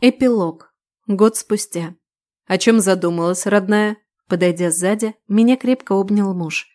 Эпилог. Год спустя. О чем задумалась, родная? Подойдя сзади, меня крепко обнял муж.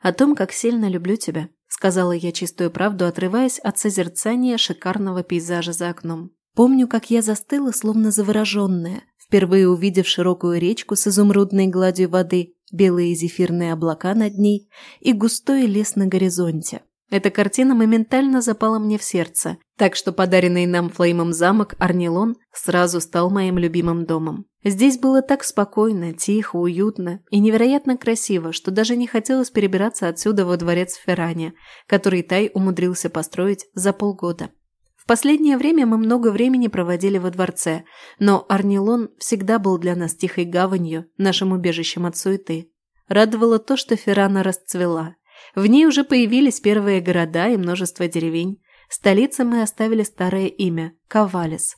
О том, как сильно люблю тебя, сказала я чистую правду, отрываясь от созерцания шикарного пейзажа за окном. Помню, как я застыла, словно завороженная, впервые увидев широкую речку с изумрудной гладью воды, белые зефирные облака над ней и густой лес на горизонте. Эта картина моментально запала мне в сердце, так что подаренный нам Флеймом замок Арнилон сразу стал моим любимым домом. Здесь было так спокойно, тихо, уютно и невероятно красиво, что даже не хотелось перебираться отсюда во дворец Феррани, который Тай умудрился построить за полгода. В последнее время мы много времени проводили во дворце, но Арнилон всегда был для нас тихой гаванью, нашим убежищем от суеты. Радовало то, что Феррана расцвела – в ней уже появились первые города и множество деревень. Столице мы оставили старое имя – Кавалис.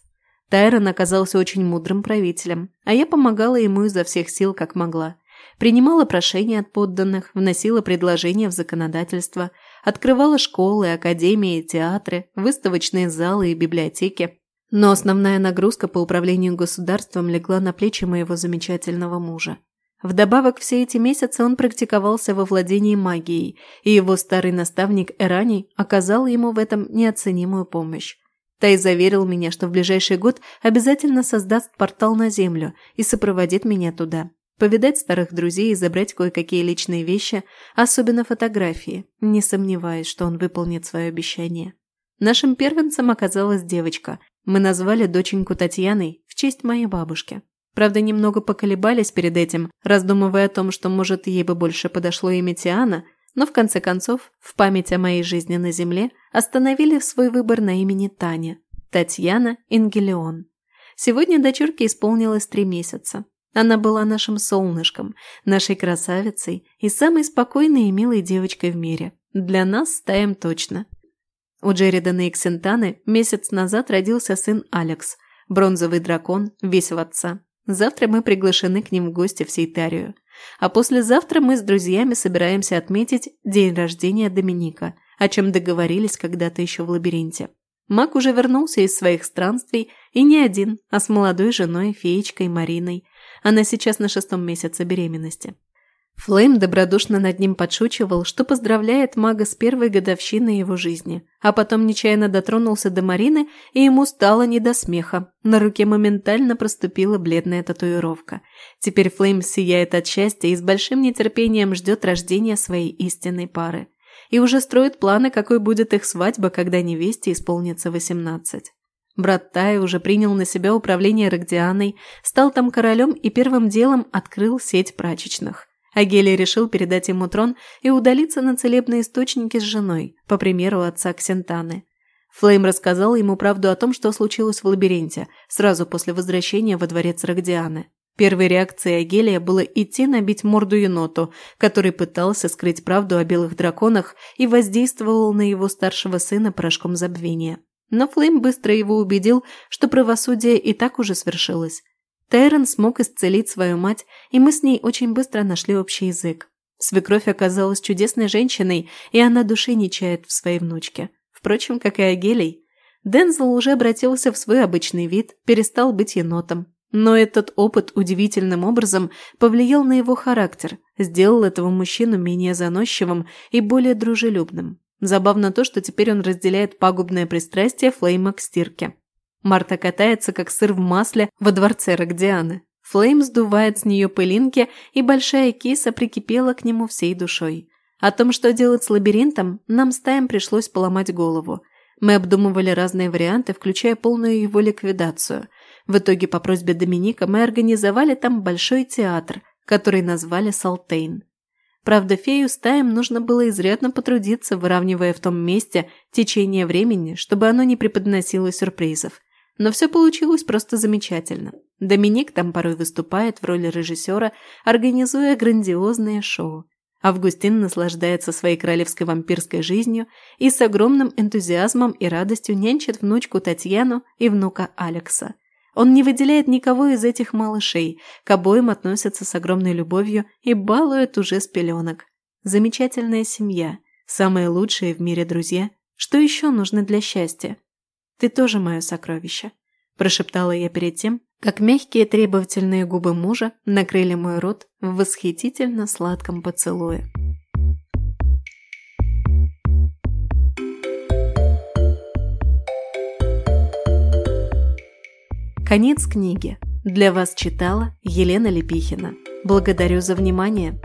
Тайрон оказался очень мудрым правителем, а я помогала ему изо всех сил, как могла. Принимала прошения от подданных, вносила предложения в законодательство, открывала школы, академии, театры, выставочные залы и библиотеки. Но основная нагрузка по управлению государством легла на плечи моего замечательного мужа. Вдобавок, все эти месяцы он практиковался во владении магией, и его старый наставник Эраний оказал ему в этом неоценимую помощь. Тай заверил меня, что в ближайший год обязательно создаст портал на Землю и сопроводит меня туда. Повидать старых друзей и забрать кое-какие личные вещи, особенно фотографии, не сомневаясь, что он выполнит свое обещание. Нашим первенцем оказалась девочка. Мы назвали доченьку Татьяной в честь моей бабушки. Правда, немного поколебались перед этим, раздумывая о том, что, может, ей бы больше подошло имя Тиана, но в конце концов, в память о моей жизни на Земле, остановили свой выбор на имени Таня, Татьяна Ингелион. Сегодня дочурке исполнилось три месяца. Она была нашим солнышком, нашей красавицей и самой спокойной и милой девочкой в мире. Для нас стаем точно. У Джеридана и Ксентаны месяц назад родился сын Алекс, бронзовый дракон, весь в отца. Завтра мы приглашены к ним в гости в Сейтарию. А послезавтра мы с друзьями собираемся отметить день рождения Доминика, о чем договорились когда-то еще в лабиринте. Мак уже вернулся из своих странствий, и не один, а с молодой женой, феечкой Мариной. Она сейчас на шестом месяце беременности. Флейм добродушно над ним подшучивал, что поздравляет мага с первой годовщиной его жизни, а потом нечаянно дотронулся до Марины, и ему стало не до смеха. На руке моментально проступила бледная татуировка. Теперь Флейм сияет от счастья и с большим нетерпением ждет рождения своей истинной пары. И уже строит планы, какой будет их свадьба, когда невесте исполнится 18. Брат Тай уже принял на себя управление Рогдианой, стал там королем и первым делом открыл сеть прачечных. Агелий решил передать ему трон и удалиться на целебные источники с женой, по примеру отца Ксентаны. Флейм рассказал ему правду о том, что случилось в лабиринте, сразу после возвращения во дворец Рогдианы. Первой реакцией Агелия было идти набить морду еноту, который пытался скрыть правду о белых драконах и воздействовал на его старшего сына порошком забвения. Но Флейм быстро его убедил, что правосудие и так уже свершилось. Тайрон смог исцелить свою мать, и мы с ней очень быстро нашли общий язык. Свекровь оказалась чудесной женщиной, и она души не чает в своей внучке. Впрочем, как и Агелий. Дензел уже обратился в свой обычный вид, перестал быть енотом. Но этот опыт удивительным образом повлиял на его характер, сделал этого мужчину менее заносчивым и более дружелюбным. Забавно то, что теперь он разделяет пагубное пристрастие Флейма к стирке. Марта катается, как сыр в масле, во дворце Рогдианы. Флейм сдувает с нее пылинки, и большая киса прикипела к нему всей душой. О том, что делать с лабиринтом, нам с Таем пришлось поломать голову. Мы обдумывали разные варианты, включая полную его ликвидацию. В итоге, по просьбе Доминика, мы организовали там большой театр, который назвали «Салтейн». Правда, фею с Таем нужно было изрядно потрудиться, выравнивая в том месте течение времени, чтобы оно не преподносило сюрпризов. Но все получилось просто замечательно. Доминик там порой выступает в роли режиссера, организуя грандиозные шоу. Августин наслаждается своей королевской вампирской жизнью и с огромным энтузиазмом и радостью нянчит внучку Татьяну и внука Алекса. Он не выделяет никого из этих малышей, к обоим относится с огромной любовью и балует уже с пеленок. Замечательная семья, самые лучшие в мире друзья. Что еще нужно для счастья? Ты тоже мое сокровище. – прошептала я перед тем, как мягкие требовательные губы мужа накрыли мой рот в восхитительно сладком поцелуе. Конец книги. Для вас читала Елена Лепихина. Благодарю за внимание.